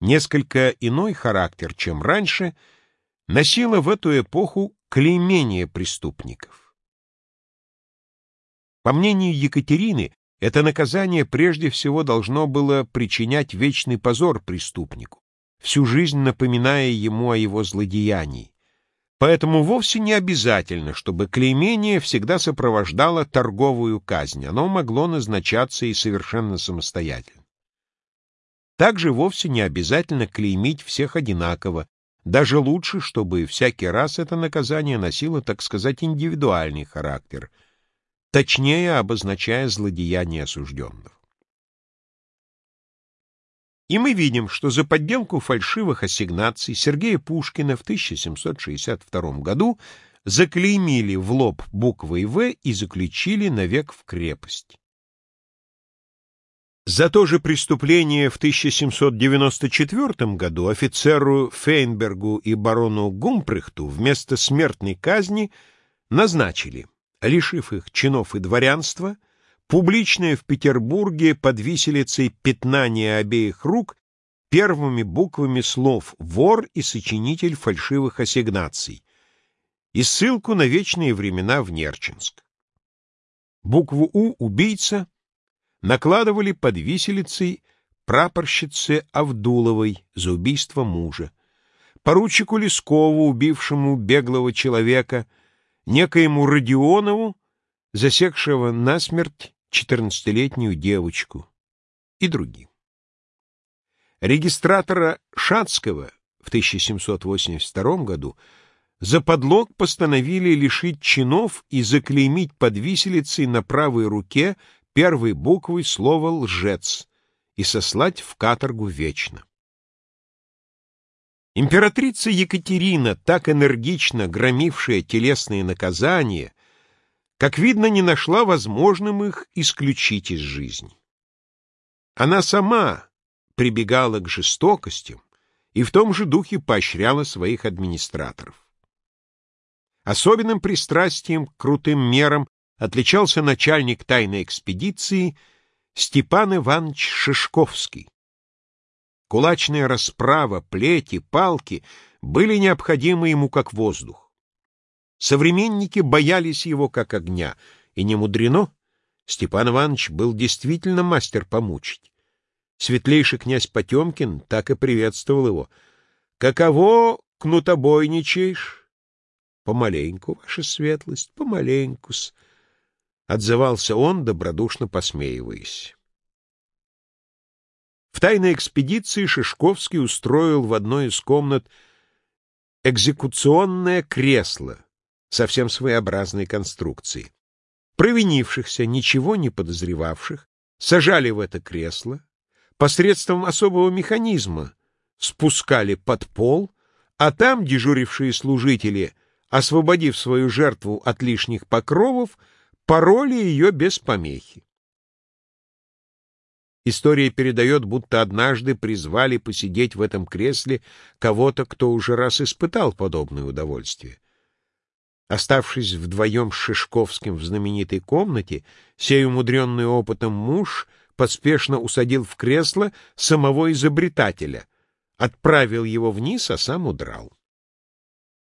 несколько иной характер, чем раньше, носило в эту эпоху клеймение преступников. По мнению Екатерины, это наказание прежде всего должно было причинять вечный позор преступнику, всю жизнь напоминая ему о его злодеянии. Поэтому вовсе не обязательно, чтобы клеймение всегда сопровождало торговую казнь, оно могло назначаться и совершенно самостоятельно. Также вовсе не обязательно клеймить всех одинаково, даже лучше, чтобы всякий раз это наказание носило, так сказать, индивидуальный характер, точнее обозначая злодеяние осужденного. И мы видим, что за подделку фальшивых ассигнаций Сергея Пушкина в 1762 году заклеймили в лоб буквой «В» и заключили навек в крепость. За то же преступление в 1794 году офицеру Фейнбергу и барону Гумприхту вместо смертной казни назначили, лишив их чинов и дворянства, публичное в Петербурге под виселицей пятнание обеих рук первыми буквами слов «вор» и «сочинитель фальшивых ассигнаций» и ссылку на вечные времена в Нерчинск. Букву «У» — убийца, накладывали под виселицей прапорщице Авдуловой за убийство мужа, поручику Лескову, убившему беглого человека, некоему Родионову, засекшего насмерть четырнадцатилетнюю девочку и другим. Регистратора Шацкого в 1782 году за подлог постановили лишить чинов и заклеймить под виселицей на правой руке первой буквой слово «лжец» и сослать в каторгу вечно. Императрица Екатерина, так энергично громившая телесные наказания, как видно, не нашла возможным их исключить из жизни. Она сама прибегала к жестокостям и в том же духе поощряла своих администраторов. Особенным пристрастием к крутым мерам отличался начальник тайной экспедиции Степан Иванович Шишковский. Кулачная расправа, плети, палки были необходимы ему как воздух. Современники боялись его как огня, и не мудрено. Степан Иванович был действительно мастер помучить. Светлейший князь Потемкин так и приветствовал его. «Каково кнутобойничаешь?» «Помаленьку, ваша светлость, помаленьку-с», — отзывался он, добродушно посмеиваясь. В тайной экспедиции Шишковский устроил в одной из комнат экзекуционное кресло — совсем своеобразной конструкции. Провинившихся, ничего не подозревавших, сажали в это кресло, посредством особого механизма спускали под пол, а там дежурившие служители, освободив свою жертву от лишних покровов, пороли ее без помехи. История передает, будто однажды призвали посидеть в этом кресле кого-то, кто уже раз испытал подобное удовольствие. Оставшись вдвоем с Шишковским в знаменитой комнате, сей умудренный опытом муж поспешно усадил в кресло самого изобретателя, отправил его вниз, а сам удрал.